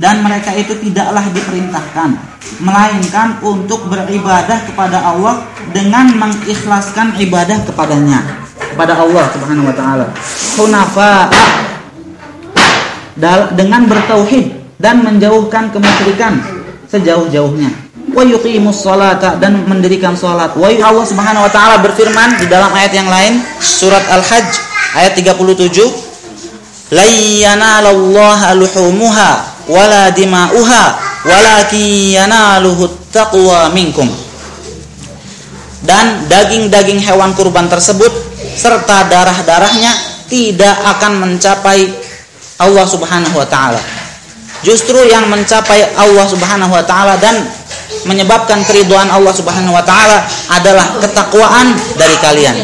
dan mereka itu tidaklah diperintahkan melainkan untuk beribadah kepada Allah dengan mengikhlaskan ibadah kepadanya kepada Allah Subhanahu wa taala. Hunafa dengan bertauhid dan menjauhkan kemusyrikan sejauh-jauhnya. Wa yuqimus salata dan mendirikan salat. Wa Allah Subhanahu wa taala berfirman di dalam ayat yang lain surat Al-Hajj ayat 37 la yanalallaha luhumuha wala dima'uha walakin yanaluhu taqwa minkum dan daging-daging hewan kurban tersebut serta darah-darahnya tidak akan mencapai Allah Subhanahu wa taala. Justru yang mencapai Allah Subhanahu wa taala dan menyebabkan keriduan Allah Subhanahu wa taala adalah ketakwaan dari kalian.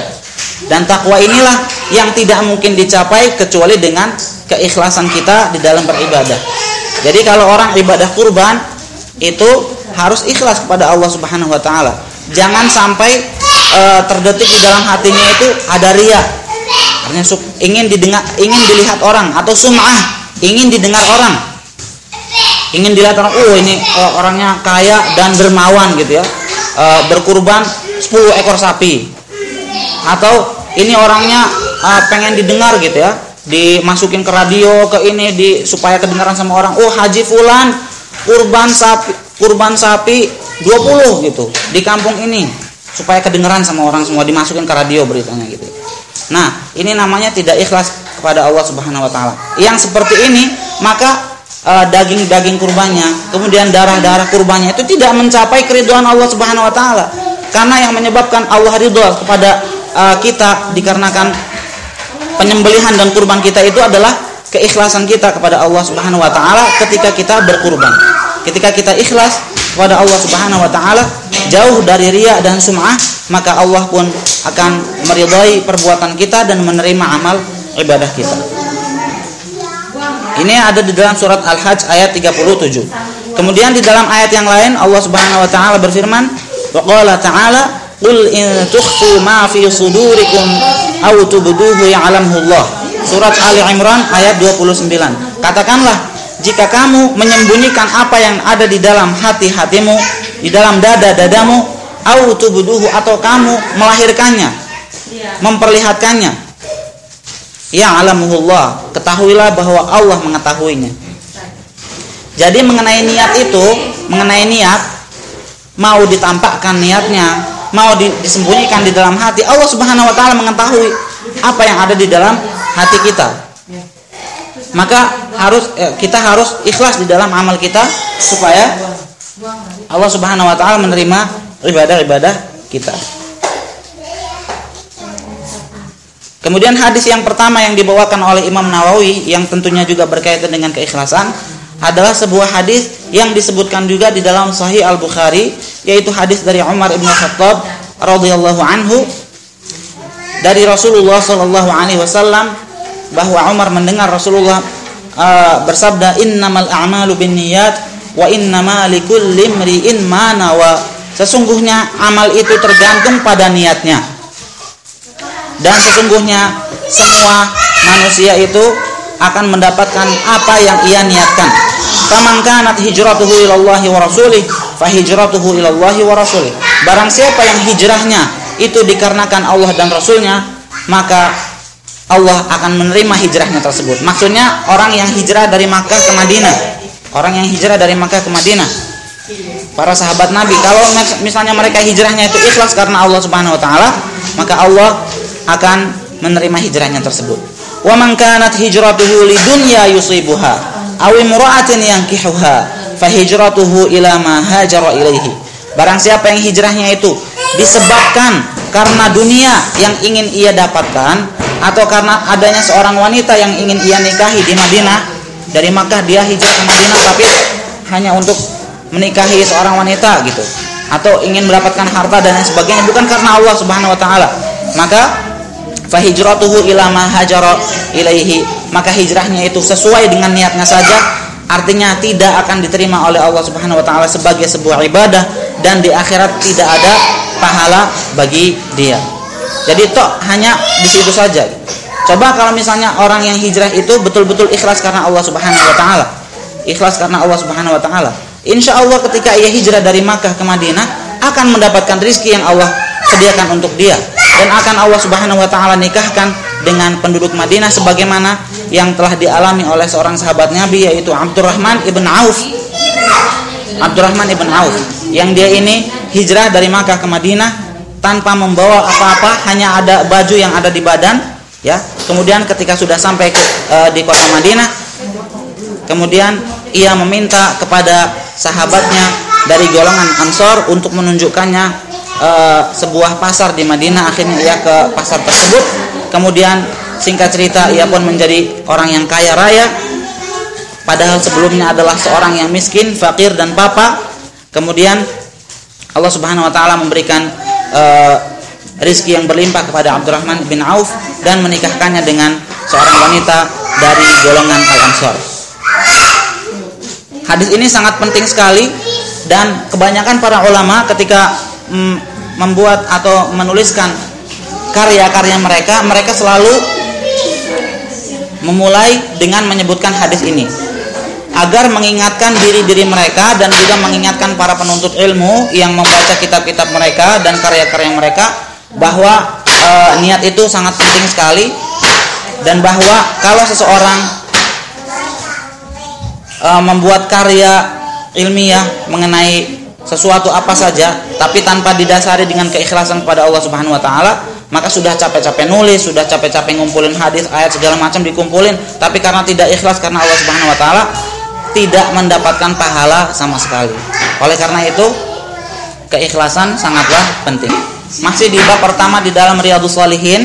Dan takwa inilah yang tidak mungkin dicapai kecuali dengan keikhlasan kita di dalam beribadah. Jadi kalau orang ibadah kurban itu harus ikhlas kepada Allah Subhanahu wa taala. Jangan sampai e, terdetik di dalam hatinya itu ada ria. Artinya ingin didengar, ingin dilihat orang atau sum'ah, ingin didengar orang. Ingin dilihat orang, oh ini oh, orangnya kaya dan dermawan gitu ya. E, berkurban 10 ekor sapi. Atau ini orangnya e, pengen didengar gitu ya. Dimasukin ke radio, ke ini di supaya kedengaran sama orang. Oh, Haji fulan kurban sapi kurban sapi 20 gitu di kampung ini supaya kedengeran sama orang semua dimasukin ke radio beritanya gitu. Nah, ini namanya tidak ikhlas kepada Allah Subhanahu wa taala. Yang seperti ini, maka eh, daging-daging uh, kurbannya, kemudian darah-darah kurbannya itu tidak mencapai keriduan Allah Subhanahu wa taala. Karena yang menyebabkan Allah ridho kepada uh, kita dikarenakan penyembelihan dan kurban kita itu adalah keikhlasan kita kepada Allah Subhanahu wa taala ketika kita berkurban. Ketika kita ikhlas kepada Allah Subhanahu wa taala, jauh dari ria dan sum'ah, maka Allah pun akan meridhai perbuatan kita dan menerima amal ibadah kita. Ini ada di dalam surat Al-Hajj ayat 37. Kemudian di dalam ayat yang lain Allah Subhanahu wa taala berfirman, wa ta'ala Qul in tukhfu ma fi sudurikum ya'lamuhu Allah. Surat Ali Imran ayat 29. Katakanlah jika kamu menyembunyikan apa yang ada di dalam hati-hatimu, di dalam dada-dadamu, au tubuduhu atau kamu melahirkannya, memperlihatkannya. Ya alamuhullah, ketahuilah bahwa Allah mengetahuinya. Jadi mengenai niat itu, mengenai niat mau ditampakkan niatnya, mau disembunyikan di dalam hati, Allah Subhanahu wa taala mengetahui apa yang ada di dalam hati kita maka harus eh, kita harus ikhlas di dalam amal kita supaya Allah Subhanahu wa taala menerima ibadah-ibadah kita. Kemudian hadis yang pertama yang dibawakan oleh Imam Nawawi yang tentunya juga berkaitan dengan keikhlasan adalah sebuah hadis yang disebutkan juga di dalam Sahih Al Bukhari yaitu hadis dari Umar ibn Khattab radhiyallahu anhu dari Rasulullah Shallallahu alaihi wasallam bahwa Umar mendengar Rasulullah uh, bersabda innamal a'malu binniyat wa innama likulli imri'in ma nawa. Sesungguhnya amal itu tergantung pada niatnya. Dan sesungguhnya semua manusia itu akan mendapatkan apa yang ia niatkan faman kanat hijratuhu ilallahi wa rasulih fahijratuhu ilallahi wa rasulih barang siapa yang hijrahnya itu dikarenakan Allah dan Rasulnya maka Allah akan menerima hijrahnya tersebut. Maksudnya orang yang hijrah dari Makkah ke Madinah. Orang yang hijrah dari Makkah ke Madinah. Para sahabat Nabi, kalau misalnya mereka hijrahnya itu ikhlas karena Allah Subhanahu wa taala, maka Allah akan menerima hijrahnya tersebut. Wa man kanat hijratuhu lidunya yusibuha aw imra'atin yankihuha fahijratuhu ila ma hajara ilaihi. Barang siapa yang hijrahnya itu disebabkan karena dunia yang ingin ia dapatkan atau karena adanya seorang wanita yang ingin ia nikahi di Madinah dari Makkah dia hijrah ke Madinah tapi hanya untuk menikahi seorang wanita gitu atau ingin mendapatkan harta dan sebagainya bukan karena Allah Subhanahu wa taala maka fahijratuhu ila ma hajara ilaihi maka hijrahnya itu sesuai dengan niatnya saja artinya tidak akan diterima oleh Allah Subhanahu wa taala sebagai sebuah ibadah dan di akhirat tidak ada pahala bagi dia. Jadi toh hanya di situ saja. Coba kalau misalnya orang yang hijrah itu betul-betul ikhlas karena Allah Subhanahu wa taala. ikhlas karena Allah Subhanahu wa taala. Insya Allah ketika ia hijrah dari Makkah ke Madinah akan mendapatkan rizki yang Allah sediakan untuk dia dan akan Allah Subhanahu wa taala nikahkan dengan penduduk Madinah sebagaimana yang telah dialami oleh seorang sahabat Nabi yaitu Abdurrahman ibn Auf. Abdurrahman ibn Auf yang dia ini hijrah dari Makkah ke Madinah tanpa membawa apa-apa, hanya ada baju yang ada di badan, ya. Kemudian ketika sudah sampai ke, e, di kota Madinah, kemudian ia meminta kepada sahabatnya dari golongan Ansor untuk menunjukkannya e, sebuah pasar di Madinah. Akhirnya ia ke pasar tersebut. Kemudian singkat cerita ia pun menjadi orang yang kaya raya. Padahal sebelumnya adalah seorang yang miskin, fakir dan papa. Kemudian Allah Subhanahu wa taala memberikan uh, rizki yang berlimpah kepada Abdurrahman bin Auf dan menikahkannya dengan seorang wanita dari golongan Al-Ansor. Hadis ini sangat penting sekali dan kebanyakan para ulama ketika mm, membuat atau menuliskan karya-karya mereka, mereka selalu memulai dengan menyebutkan hadis ini. Agar mengingatkan diri-diri mereka dan juga mengingatkan para penuntut ilmu yang membaca kitab-kitab mereka dan karya-karya mereka bahwa e, niat itu sangat penting sekali dan bahwa kalau seseorang e, membuat karya ilmiah mengenai sesuatu apa saja tapi tanpa didasari dengan keikhlasan kepada Allah Subhanahu wa taala maka sudah capek-capek nulis, sudah capek-capek ngumpulin hadis, ayat segala macam dikumpulin, tapi karena tidak ikhlas karena Allah Subhanahu wa taala, tidak mendapatkan pahala sama sekali. Oleh karena itu, keikhlasan sangatlah penting. Masih di bab pertama di dalam Riyadhus Shalihin,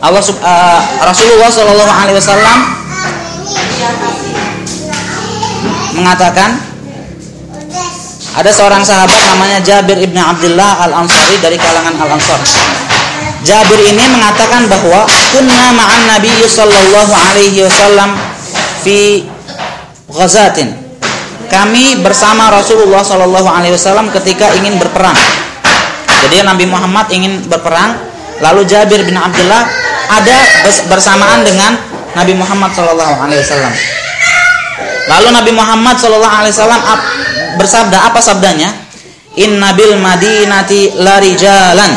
Allah uh, Rasulullah Shallallahu alaihi wasallam mengatakan ada seorang sahabat namanya Jabir ibn Abdullah al Ansari dari kalangan al Ansar. Jabir ini mengatakan bahwa kunna ma'an Nabi sallallahu alaihi wasallam fi ghazatin. Kami bersama Rasulullah Shallallahu Alaihi Wasallam ketika ingin berperang. Jadi Nabi Muhammad ingin berperang, lalu Jabir bin Abdullah ada bersamaan dengan Nabi Muhammad Shallallahu Alaihi Wasallam. Lalu Nabi Muhammad Shallallahu Alaihi Wasallam bersabda apa sabdanya? Inna bil madinati lari jalan.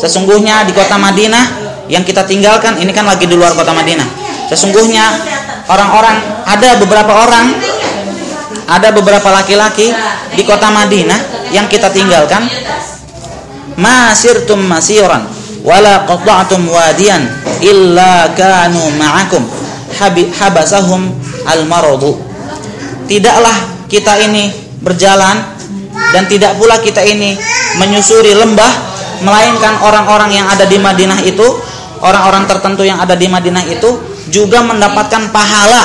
Sesungguhnya di kota Madinah yang kita tinggalkan ini kan lagi di luar kota Madinah. Sesungguhnya orang-orang ada beberapa orang ada beberapa laki-laki di kota Madinah yang kita tinggalkan masirtum masiran wala qata'tum wadiyan illa kanu ma'akum habasahum al-maradu tidaklah kita ini berjalan dan tidak pula kita ini menyusuri lembah melainkan orang-orang yang ada di Madinah itu orang-orang tertentu yang ada di Madinah itu juga mendapatkan pahala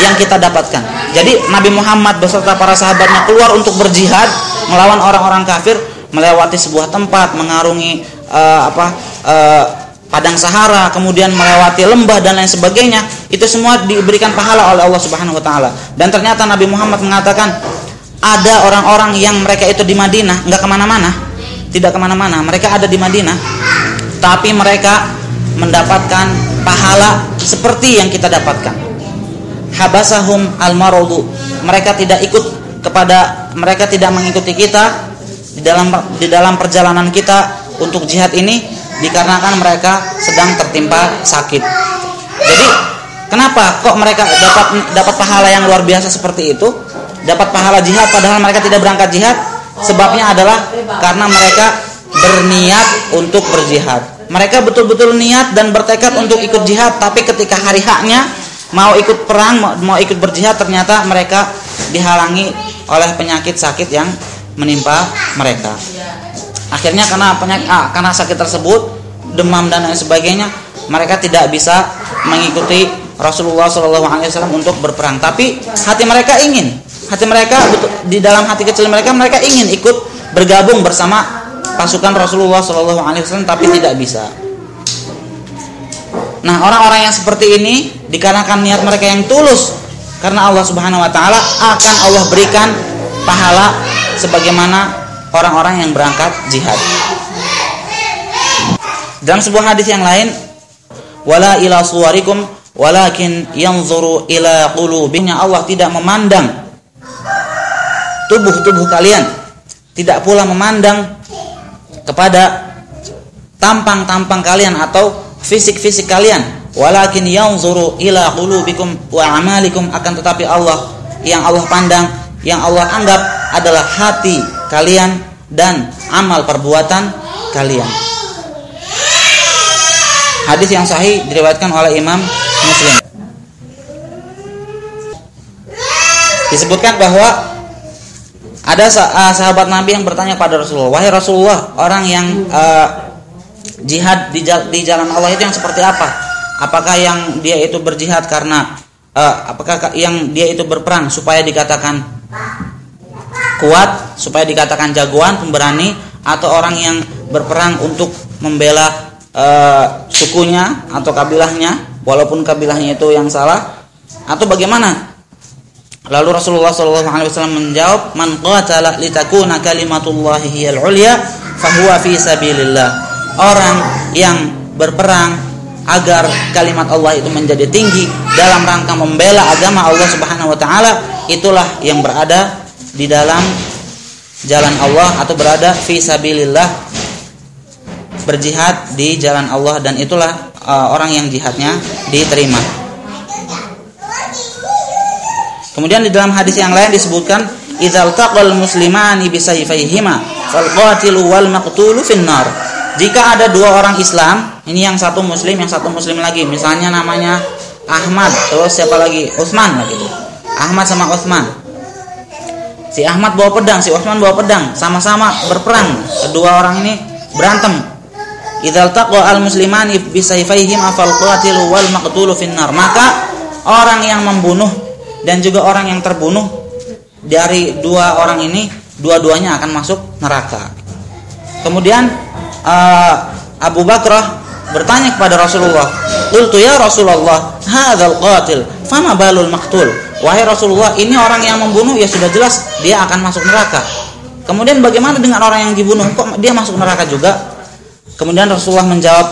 yang kita dapatkan. Jadi Nabi Muhammad beserta para sahabatnya keluar untuk berjihad melawan orang-orang kafir, melewati sebuah tempat, mengarungi uh, apa uh, padang Sahara, kemudian melewati lembah dan lain sebagainya. Itu semua diberikan pahala oleh Allah Subhanahu wa taala. Dan ternyata Nabi Muhammad mengatakan ada orang-orang yang mereka itu di Madinah, nggak ke mana-mana, tidak ke mana-mana, mereka ada di Madinah, tapi mereka mendapatkan pahala seperti yang kita dapatkan. Habasahum al-maradu. Mereka tidak ikut kepada mereka tidak mengikuti kita di dalam di dalam perjalanan kita untuk jihad ini dikarenakan mereka sedang tertimpa sakit. Jadi, kenapa kok mereka dapat dapat pahala yang luar biasa seperti itu? Dapat pahala jihad padahal mereka tidak berangkat jihad? Sebabnya adalah karena mereka berniat untuk berjihad mereka betul-betul niat dan bertekad untuk ikut jihad tapi ketika hari haknya mau ikut perang mau, ikut berjihad ternyata mereka dihalangi oleh penyakit sakit yang menimpa mereka akhirnya karena penyakit ah, karena sakit tersebut demam dan lain sebagainya mereka tidak bisa mengikuti Rasulullah SAW untuk berperang tapi hati mereka ingin hati mereka di dalam hati kecil mereka mereka ingin ikut bergabung bersama pasukan Rasulullah Wasallam tapi tidak bisa. Nah orang-orang yang seperti ini dikarenakan niat mereka yang tulus karena Allah Subhanahu Wa Taala akan Allah berikan pahala sebagaimana orang-orang yang berangkat jihad. Dalam sebuah hadis yang lain, wala ila suwarikum walakin yanzuru ila qulubinya Allah tidak memandang tubuh-tubuh kalian. Tidak pula memandang kepada tampang-tampang kalian atau fisik-fisik kalian. Walakin yanzuru ila qulubikum wa amalikum. Akan tetapi Allah yang Allah pandang yang Allah anggap adalah hati kalian dan amal perbuatan kalian Hadis yang sahih diriwayatkan oleh Imam Muslim. Disebutkan bahwa ada uh, sahabat Nabi yang bertanya pada Rasulullah, "Wahai Rasulullah, orang yang uh, jihad di, di jalan Allah itu yang seperti apa? Apakah yang dia itu berjihad karena uh, apakah yang dia itu berperang supaya dikatakan kuat, supaya dikatakan jagoan, pemberani atau orang yang berperang untuk membela uh, sukunya atau kabilahnya walaupun kabilahnya itu yang salah atau bagaimana? Lalu Rasulullah SAW menjawab man qatala litakuna kalimatullahi hiyal ulya fahuwa fi sabilillah. Orang yang berperang agar kalimat Allah itu menjadi tinggi dalam rangka membela agama Allah Subhanahu wa taala itulah yang berada di dalam jalan Allah atau berada fi sabilillah berjihad di jalan Allah dan itulah uh, orang yang jihadnya diterima. Kemudian di dalam hadis yang lain disebutkan idzal taqal muslimani bisayfayhima fal wal maqtulu finnar. Jika ada dua orang Islam, ini yang satu muslim, yang satu muslim lagi. Misalnya namanya Ahmad, terus siapa lagi? Utsman lagi. Ahmad sama Utsman. Si Ahmad bawa pedang, si Utsman bawa pedang, sama-sama berperang. Kedua orang ini berantem Idzal taqwa al muslimani bi sayfayhim afal qatilu wal maqtulu finnar. Maka orang yang membunuh dan juga orang yang terbunuh dari dua orang ini dua-duanya akan masuk neraka. Kemudian uh, Abu Bakrah bertanya kepada Rasulullah, "Qultu ya Rasulullah, hadzal qatil, fama balul maqtul?" Wahai Rasulullah, ini orang yang membunuh ya sudah jelas dia akan masuk neraka. Kemudian bagaimana dengan orang yang dibunuh? Kok dia masuk neraka juga? Kemudian Rasulullah menjawab,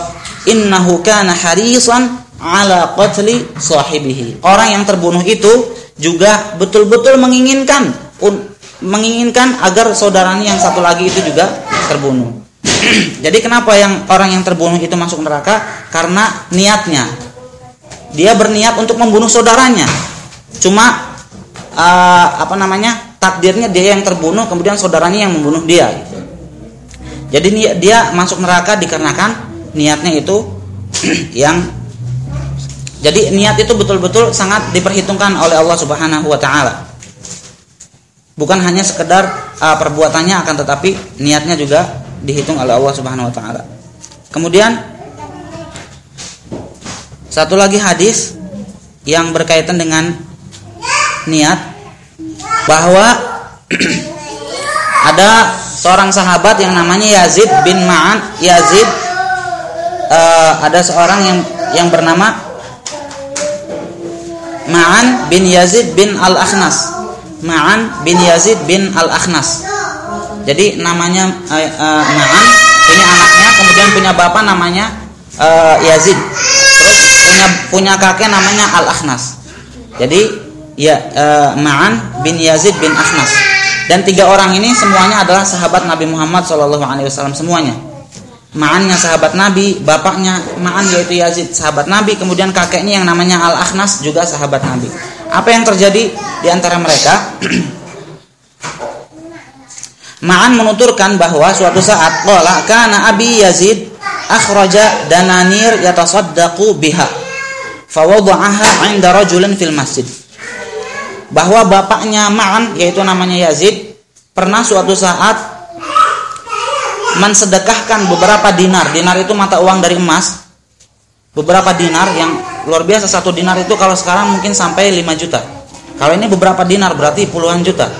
"Innahu kana harisan ala qatli sahibihi." Orang yang terbunuh itu juga betul-betul menginginkan menginginkan agar saudaranya yang satu lagi itu juga terbunuh. Jadi kenapa yang orang yang terbunuh itu masuk neraka? Karena niatnya. Dia berniat untuk membunuh saudaranya. Cuma uh, apa namanya? takdirnya dia yang terbunuh kemudian saudaranya yang membunuh dia. Jadi dia masuk neraka dikarenakan niatnya itu yang jadi niat itu betul-betul sangat diperhitungkan oleh Allah Subhanahu wa taala. Bukan hanya sekedar uh, perbuatannya akan tetapi niatnya juga dihitung oleh Allah Subhanahu wa taala. Kemudian satu lagi hadis yang berkaitan dengan niat bahwa ada seorang sahabat yang namanya Yazid bin Ma'an Yazid uh, ada seorang yang yang bernama Ma'an bin Yazid bin Al-Akhnas. Ma'an bin Yazid bin Al-Akhnas. Jadi namanya uh, uh, Ma'an ini anaknya kemudian punya bapak namanya uh, Yazid. Terus punya punya kakek namanya Al-Akhnas. Jadi ya uh, Ma'an bin Yazid bin Akhnas dan tiga orang ini semuanya adalah sahabat Nabi Muhammad SAW semuanya. Ma'annya sahabat Nabi, bapaknya Ma'an yaitu Yazid sahabat Nabi, kemudian kakeknya yang namanya Al Akhnas juga sahabat Nabi. Apa yang terjadi di antara mereka? Ma'an menuturkan bahwa suatu saat qala kana Abi Yazid akhraja dananir yatasaddaqu biha fawada'aha 'inda rajulin fil masjid bahwa bapaknya Ma'an yaitu namanya Yazid pernah suatu saat mensedekahkan beberapa dinar. Dinar itu mata uang dari emas. Beberapa dinar yang luar biasa satu dinar itu kalau sekarang mungkin sampai 5 juta. Kalau ini beberapa dinar berarti puluhan juta.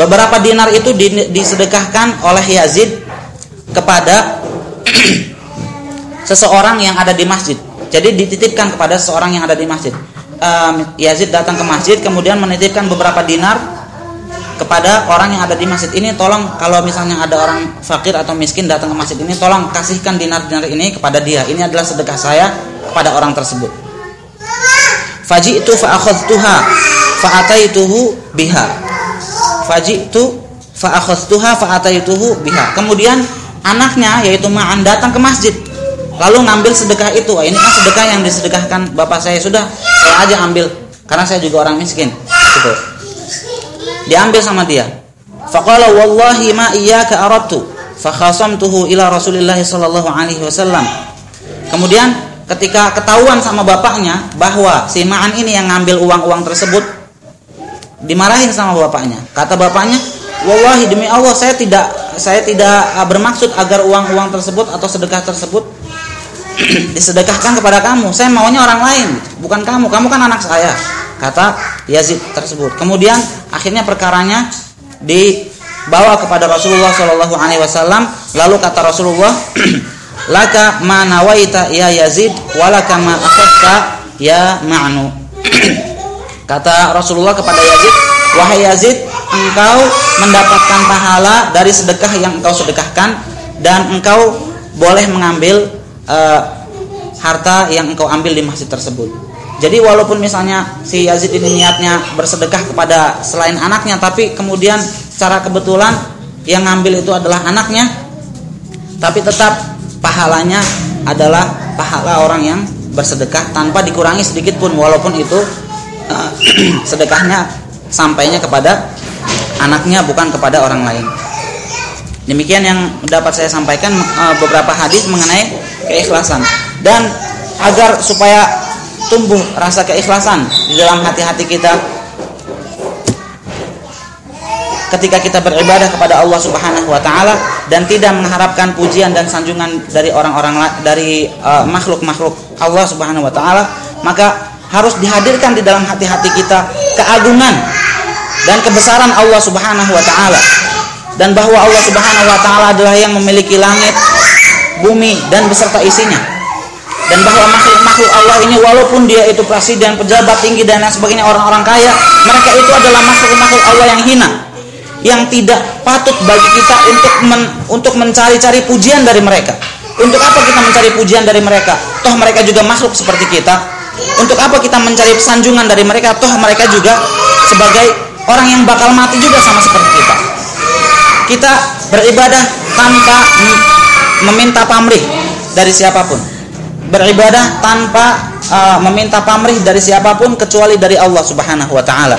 beberapa dinar itu disedekahkan oleh Yazid kepada seseorang yang ada di masjid. Jadi dititipkan kepada seseorang yang ada di masjid um, Yazid datang ke masjid kemudian menitipkan beberapa dinar kepada orang yang ada di masjid ini tolong kalau misalnya ada orang fakir atau miskin datang ke masjid ini tolong kasihkan dinar-dinar ini kepada dia ini adalah sedekah saya kepada orang tersebut. Faji'tu fa akhadtuha fa ataituhu biha. Faji'tu fa akhadtuha fa ataituhu biha. Kemudian anaknya yaitu Ma'an datang ke masjid lalu ngambil sedekah itu. Ini kan sedekah yang disedekahkan bapak saya sudah saya aja ambil karena saya juga orang miskin. Gitu. Diambil sama dia. Faqala wallahi ma iyyaka aradtu fa khasamtuhu ila Rasulillah sallallahu alaihi wasallam. Kemudian ketika ketahuan sama bapaknya bahwa si Ma'an ini yang ngambil uang-uang tersebut dimarahin sama bapaknya. Kata bapaknya, "Wallahi demi Allah saya tidak saya tidak bermaksud agar uang-uang tersebut atau sedekah tersebut disedekahkan kepada kamu. Saya maunya orang lain, bukan kamu. Kamu kan anak saya." Kata Yazid tersebut. Kemudian akhirnya perkaranya dibawa kepada Rasulullah Shallallahu alaihi wasallam, lalu kata Rasulullah laka ma nawaita ya Yazid walaka ma akhadta ya Ma'nu kata Rasulullah kepada Yazid wahai Yazid engkau mendapatkan pahala dari sedekah yang engkau sedekahkan dan engkau boleh mengambil uh, harta yang engkau ambil di masjid tersebut jadi walaupun misalnya si Yazid ini niatnya bersedekah kepada selain anaknya tapi kemudian secara kebetulan yang ngambil itu adalah anaknya tapi tetap pahalanya adalah pahala orang yang bersedekah tanpa dikurangi sedikit pun walaupun itu uh, sedekahnya sampainya kepada anaknya bukan kepada orang lain. Demikian yang dapat saya sampaikan uh, beberapa hadis mengenai keikhlasan. Dan agar supaya tumbuh rasa keikhlasan di dalam hati-hati kita ketika kita beribadah kepada Allah Subhanahu wa taala dan tidak mengharapkan pujian dan sanjungan dari orang-orang dari uh, makhluk-makhluk uh, Allah Subhanahu wa taala, maka harus dihadirkan di dalam hati-hati kita keagungan dan kebesaran Allah Subhanahu wa taala. Dan bahwa Allah Subhanahu wa taala adalah yang memiliki langit, bumi dan beserta isinya. Dan bahwa makhluk-makhluk Allah ini walaupun dia itu presiden, pejabat tinggi dan lain sebagainya orang-orang kaya, mereka itu adalah makhluk-makhluk Allah yang hina yang tidak patut bagi kita untuk men, untuk mencari-cari pujian dari mereka. Untuk apa kita mencari pujian dari mereka? Toh mereka juga makhluk seperti kita. Untuk apa kita mencari sanjungan dari mereka? Toh mereka juga sebagai orang yang bakal mati juga sama seperti kita. Kita beribadah tanpa meminta pamrih dari siapa pun. Beribadah tanpa uh, meminta pamrih dari siapa pun kecuali dari Allah Subhanahu wa taala.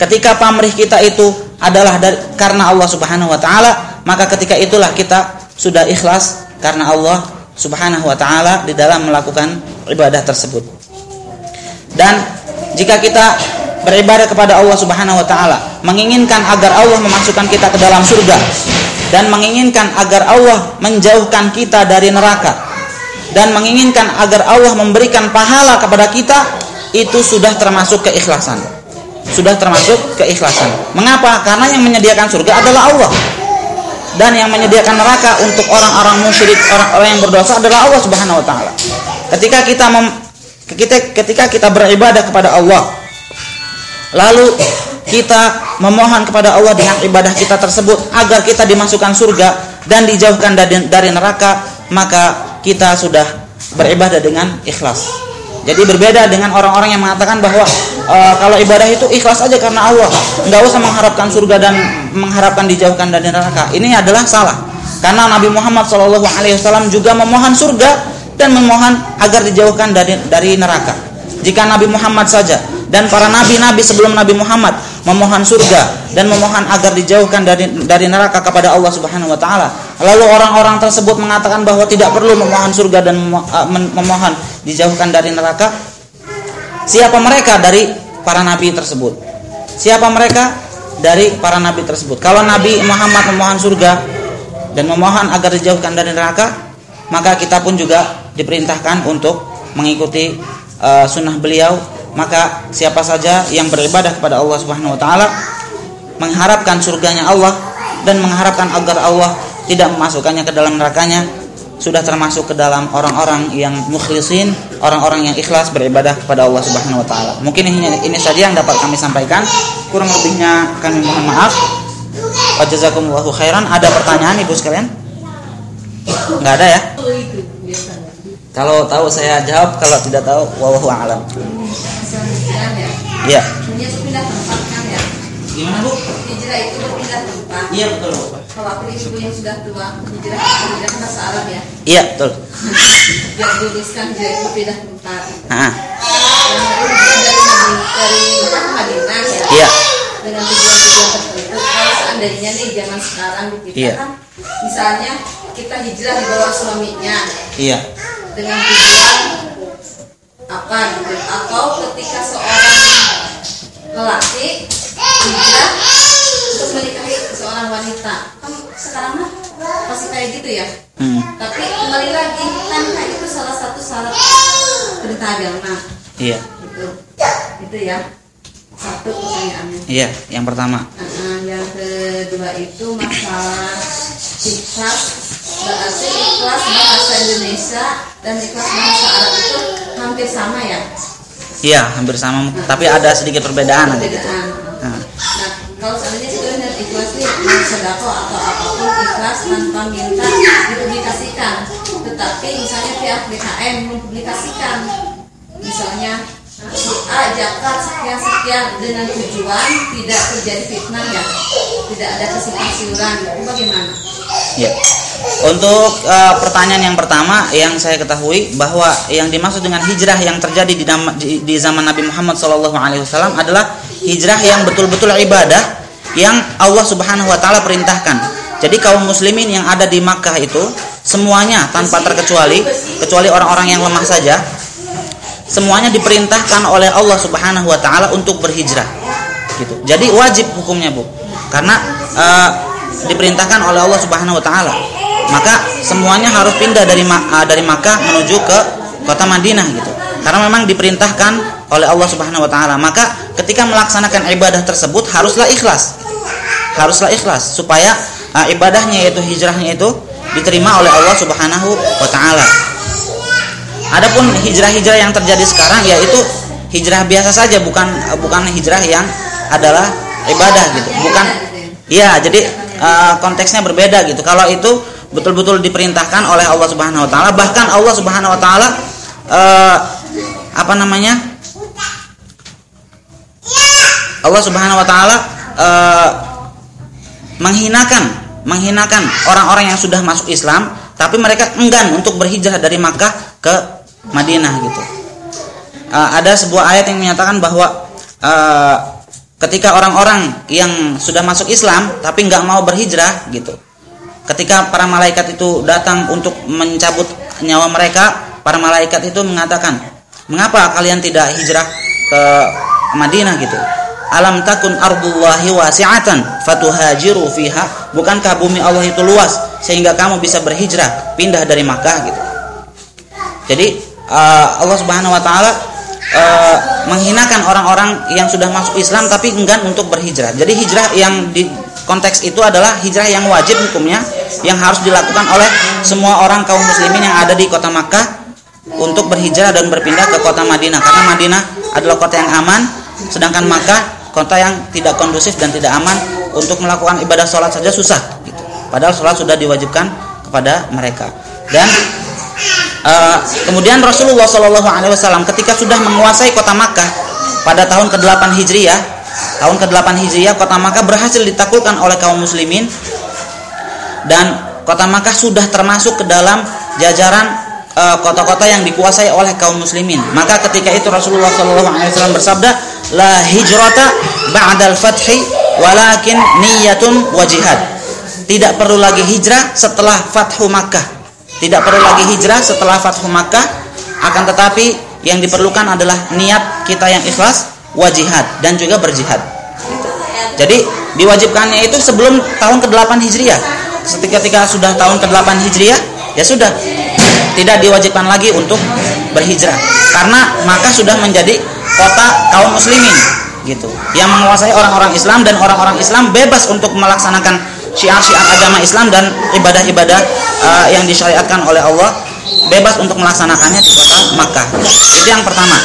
Ketika pamrih kita itu adalah dari, karena Allah Subhanahu wa taala, maka ketika itulah kita sudah ikhlas karena Allah Subhanahu wa taala di dalam melakukan ibadah tersebut. Dan jika kita beribadah kepada Allah Subhanahu wa taala, menginginkan agar Allah memasukkan kita ke dalam surga dan menginginkan agar Allah menjauhkan kita dari neraka dan menginginkan agar Allah memberikan pahala kepada kita, itu sudah termasuk keikhlasan sudah termasuk keikhlasan. Mengapa? Karena yang menyediakan surga adalah Allah. Dan yang menyediakan neraka untuk orang-orang musyrik, orang-orang yang berdosa adalah Allah Subhanahu wa taala. Ketika kita mem, kita ketika kita beribadah kepada Allah, lalu kita memohon kepada Allah dengan ibadah kita tersebut agar kita dimasukkan surga dan dijauhkan dari, dari neraka, maka kita sudah beribadah dengan ikhlas. Jadi berbeda dengan orang-orang yang mengatakan bahwa e, kalau ibadah itu ikhlas aja karena Allah, nggak usah mengharapkan surga dan mengharapkan dijauhkan dari neraka. Ini adalah salah. Karena Nabi Muhammad SAW juga memohon surga dan memohon agar dijauhkan dari dari neraka. Jika Nabi Muhammad saja dan para nabi-nabi sebelum Nabi Muhammad memohon surga dan memohon agar dijauhkan dari dari neraka kepada Allah Subhanahu wa taala. Lalu orang-orang tersebut mengatakan bahwa tidak perlu memohon surga dan uh, memohon dijauhkan dari neraka. Siapa mereka dari para nabi tersebut? Siapa mereka dari para nabi tersebut? Kalau Nabi Muhammad memohon surga dan memohon agar dijauhkan dari neraka, maka kita pun juga diperintahkan untuk mengikuti uh, sunnah beliau maka siapa saja yang beribadah kepada Allah Subhanahu wa taala mengharapkan surganya Allah dan mengharapkan agar Allah tidak memasukkannya ke dalam nerakanya sudah termasuk ke dalam orang-orang yang mukhlisin, orang-orang yang ikhlas beribadah kepada Allah Subhanahu wa taala. Mungkin ini ini saja yang dapat kami sampaikan. Kurang lebihnya kami mohon maaf. Wa khairan. Ada pertanyaan Ibu sekalian? Enggak ada ya? Kalau tahu saya jawab, kalau tidak tahu wallahu a'lam. Ya. Iya. Punya itu pindah tempat kan ya. Gimana, Bu? Hijrah itu berpindah tempat. Iya, betul. Kalau aku ibu yang sudah tua, hijrah hijrah bahasa Arab ya. Iya, betul. Biar diluluskan hijrah itu pindah tempat. Yang dari dari Madinah ya. iya. Dengan tujuan-tujuan tertentu. Kalau seandainya nih zaman sekarang di kita Iya. kan, misalnya kita hijrah di bawah suaminya Iya. dengan tujuan apa gitu. Atau ketika seorang lelaki hijrah untuk menikahi seorang wanita. Kan sekarang mah pasti kayak gitu ya? Hmm. tapi kembali lagi kan itu salah satu syarat perintah agama Iya. gitu. Itu ya satu pertanyaannya. Iya, yang pertama. Nah, yang kedua itu masalah ikhlas berarti ikhlas bahasa Indonesia dan ikhlas bahasa Arab itu hampir sama ya? Iya, hampir sama, tapi ada sedikit perbedaan nanti. gitu. perbedaan. Nah, nah kalau seandainya sebenarnya ikhlas nih mau sedekah atau apa pun ikhlas tanpa minta dipublikasikan. Tetapi misalnya pihak BKM mempublikasikan. Misalnya A zakat sekian sekian dengan tujuan tidak terjadi fitnah ya tidak ada kesimpang siuran itu bagaimana Ya. Untuk eh, pertanyaan yang pertama yang saya ketahui bahwa yang dimaksud dengan hijrah yang terjadi di, nama- di, di zaman Nabi Muhammad SAW adalah hijrah yang betul-betul ibadah yang Allah Subhanahu Wa Taala perintahkan. Jadi kaum muslimin yang ada di Makkah itu semuanya tanpa terkecuali kecuali orang-orang yang lemah saja semuanya diperintahkan oleh Allah Subhanahu Wa Taala untuk berhijrah. Gitu. Jadi wajib hukumnya bu, karena eh, diperintahkan oleh Allah Subhanahu Wa Taala. Maka semuanya harus pindah dari eh, dari Makkah menuju ke kota Madinah gitu. Karena memang diperintahkan oleh Allah Subhanahu Wa Taala. Maka ketika melaksanakan ibadah tersebut haruslah ikhlas, haruslah ikhlas supaya eh, ibadahnya yaitu hijrahnya itu diterima oleh Allah Subhanahu Wa Taala. Adapun hijrah-hijrah yang terjadi sekarang yaitu hijrah biasa saja bukan bukan hijrah yang adalah ibadah gitu. Bukan Iya, jadi eh, konteksnya berbeda gitu. Kalau itu betul-betul diperintahkan oleh Allah Subhanahu wa taala, bahkan Allah Subhanahu wa taala eh, apa namanya? Allah Subhanahu wa taala eh, menghinakan menghinakan orang-orang yang sudah masuk Islam tapi mereka enggan untuk berhijrah dari Makkah ke Madinah gitu. Eh, ada sebuah ayat yang menyatakan bahwa eh, ketika orang-orang yang sudah masuk Islam tapi nggak mau berhijrah gitu. Ketika para malaikat itu datang untuk mencabut nyawa mereka, para malaikat itu mengatakan, "Mengapa kalian tidak hijrah ke Madinah gitu?" Alam takun ardullahi wasi'atan fatuhajiru fiha. Bukankah bumi Allah itu luas sehingga kamu bisa berhijrah, pindah dari Makkah gitu. Jadi uh, Allah Subhanahu wa taala uh, menghinakan orang-orang yang sudah masuk Islam tapi enggan untuk berhijrah. Jadi hijrah yang di konteks itu adalah hijrah yang wajib hukumnya yang harus dilakukan oleh semua orang kaum muslimin yang ada di kota Makkah untuk berhijrah dan berpindah ke kota Madinah karena Madinah adalah kota yang aman sedangkan Makkah kota yang tidak kondusif dan tidak aman untuk melakukan ibadah sholat saja susah gitu. Padahal sholat sudah diwajibkan kepada mereka dan Uh, kemudian Rasulullah Shallallahu Alaihi Wasallam ketika sudah menguasai kota Makkah pada tahun ke-8 Hijriah, tahun ke-8 Hijriah kota Makkah berhasil ditaklukkan oleh kaum muslimin dan kota Makkah sudah termasuk ke dalam jajaran uh, kota-kota yang dikuasai oleh kaum muslimin. Maka ketika itu Rasulullah Wasallam bersabda, la hijrata ba'dal fathi walakin niyatun wa jihad. Tidak perlu lagi hijrah setelah Fathu Makkah tidak perlu lagi hijrah setelah Fathu Makkah. Akan tetapi yang diperlukan adalah niat kita yang ikhlas wajihad dan juga berjihad. Jadi diwajibkannya itu sebelum tahun ke-8 Hijriah. Ketika sudah tahun ke-8 Hijriah ya sudah. Tidak diwajibkan lagi untuk berhijrah. Karena maka sudah menjadi kota kaum muslimin gitu. Yang menguasai orang-orang Islam dan orang-orang Islam bebas untuk melaksanakan syiar-syiar agama Islam dan ibadah-ibadah uh, yang disyariatkan oleh Allah bebas untuk melaksanakannya di kota Makkah. Itu yang pertama.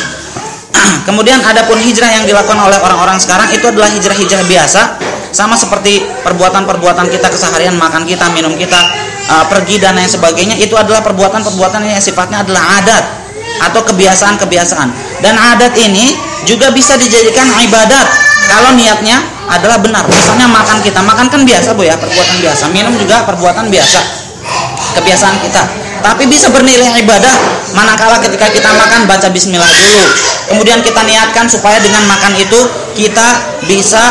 Kemudian adapun hijrah yang dilakukan oleh orang-orang sekarang itu adalah hijrah-hijrah biasa sama seperti perbuatan-perbuatan kita keseharian makan kita minum kita uh, pergi dan lain sebagainya itu adalah perbuatan-perbuatan yang sifatnya adalah adat atau kebiasaan-kebiasaan dan adat ini juga bisa dijadikan ibadat kalau niatnya adalah benar. Misalnya makan kita makan kan biasa bu ya perbuatan biasa. Minum juga perbuatan biasa kebiasaan kita. Tapi bisa bernilai ibadah manakala ketika kita makan baca bismillah dulu. Kemudian kita niatkan supaya dengan makan itu kita bisa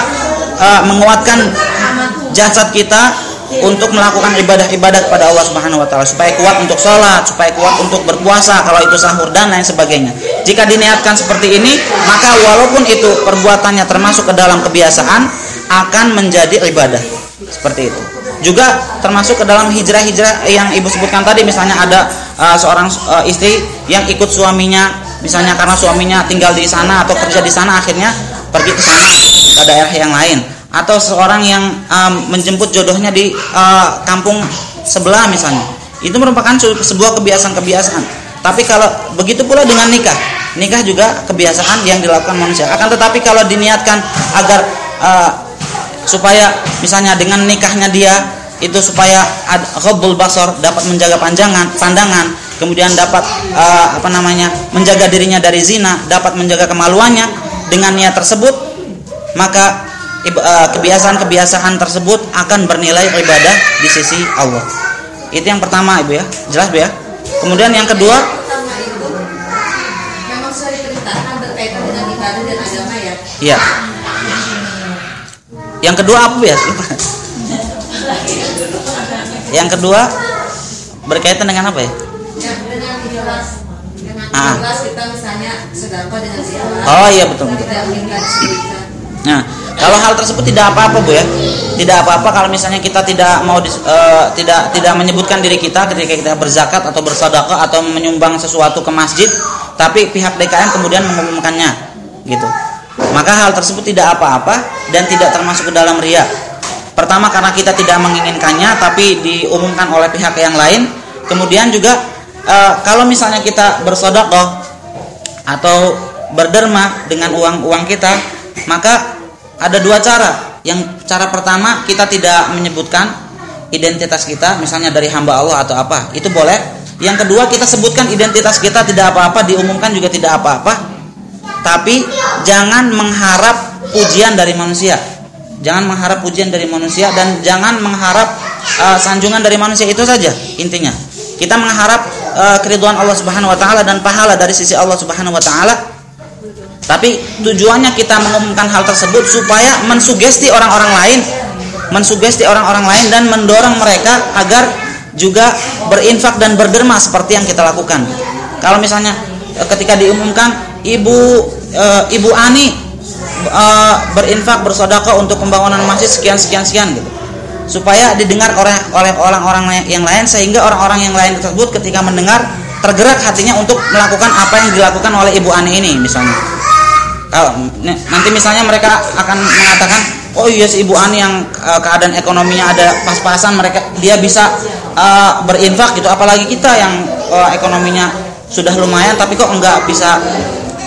uh, menguatkan jasad kita untuk melakukan ibadah-ibadah kepada Allah Subhanahu wa taala supaya kuat untuk sholat, supaya kuat untuk berpuasa kalau itu sahur dan lain sebagainya. Jika diniatkan seperti ini, maka walaupun itu perbuatannya termasuk ke dalam kebiasaan akan menjadi ibadah. Seperti itu juga termasuk ke dalam hijrah-hijrah yang ibu sebutkan tadi misalnya ada uh, seorang uh, istri yang ikut suaminya misalnya karena suaminya tinggal di sana atau kerja di sana akhirnya pergi ke sana ke daerah yang lain atau seorang yang um, menjemput jodohnya di uh, kampung sebelah misalnya. Itu merupakan sebuah kebiasaan-kebiasaan. Tapi kalau begitu pula dengan nikah. Nikah juga kebiasaan yang dilakukan manusia. Akan tetapi kalau diniatkan agar uh, supaya misalnya dengan nikahnya dia itu supaya ghaddul basar dapat menjaga panjangan pandangan kemudian dapat uh, apa namanya menjaga dirinya dari zina dapat menjaga kemaluannya dengan niat tersebut maka kebiasaan-kebiasaan tersebut akan bernilai ibadah di sisi Allah itu yang pertama ibu ya jelas bu ya kemudian yang kedua ya iya yang kedua apa ya? yang kedua berkaitan dengan apa ya? Yang dengan ikhlas. Dengan Ah. ikhlas kita misalnya sedekah dengan ikhlas. Oh iya betul. Nah, kalau hal tersebut tidak apa-apa bu ya, tidak apa-apa kalau misalnya kita tidak mau eh, tidak tidak menyebutkan diri kita ketika kita berzakat atau bersedekah atau menyumbang sesuatu ke masjid, tapi pihak DKM kemudian mengumumkannya, gitu. Maka hal tersebut tidak apa-apa dan tidak termasuk ke dalam ria. Pertama karena kita tidak menginginkannya, tapi diumumkan oleh pihak yang lain. Kemudian juga eh, kalau misalnya kita bersedekah atau berderma dengan uang-uang kita, maka ada dua cara. Yang cara pertama kita tidak menyebutkan identitas kita, misalnya dari hamba Allah atau apa, itu boleh. Yang kedua kita sebutkan identitas kita tidak apa-apa, diumumkan juga tidak apa-apa. Tapi jangan mengharap pujian dari manusia. Jangan mengharap pujian dari manusia dan jangan mengharap uh, sanjungan dari manusia itu saja intinya. Kita mengharap uh, keriduan Allah Subhanahu wa taala dan pahala dari sisi Allah Subhanahu wa taala tapi tujuannya kita mengumumkan hal tersebut supaya mensugesti orang-orang lain, mensugesti orang-orang lain dan mendorong mereka agar juga berinfak dan berderma seperti yang kita lakukan. Kalau misalnya eh, ketika diumumkan ibu e, ibu Ani e, berinfak bersedekah untuk pembangunan masjid sekian sekian sekian gitu. Supaya didengar oleh oleh orang-orang yang lain sehingga orang-orang yang lain tersebut ketika mendengar tergerak hatinya untuk melakukan apa yang dilakukan oleh ibu Ani ini misalnya kalau nanti misalnya mereka akan mengatakan oh iya si ibu Ani yang uh, keadaan ekonominya ada pas-pasan mereka dia bisa uh, berinfak gitu. Apalagi kita yang uh, ekonominya sudah lumayan tapi kok enggak bisa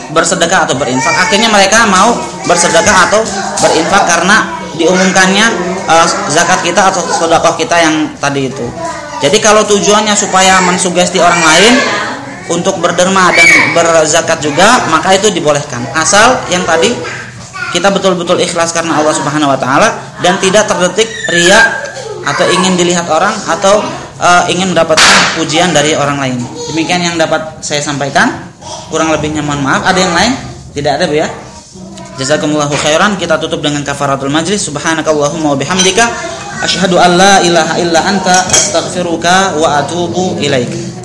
bersedekah atau berinfak. Akhirnya mereka mau bersedekah atau berinfak karena diumumkannya uh, zakat kita atau sedekah kita yang tadi itu. Jadi kalau tujuannya supaya mensugesti orang lain untuk berderma dan berzakat juga maka itu dibolehkan asal yang tadi kita betul-betul ikhlas karena Allah Subhanahu wa taala dan tidak terdetik ria atau ingin dilihat orang atau uh, ingin mendapatkan pujian dari orang lain. Demikian yang dapat saya sampaikan. Kurang lebihnya mohon maaf. Ada yang lain? Tidak ada, Bu ya? Jazakumullahu khairan. Kita tutup dengan kafaratul majlis. Subhanakallahumma wa bihamdika asyhadu an la ilaha illa anta astaghfiruka wa atubu ilaika.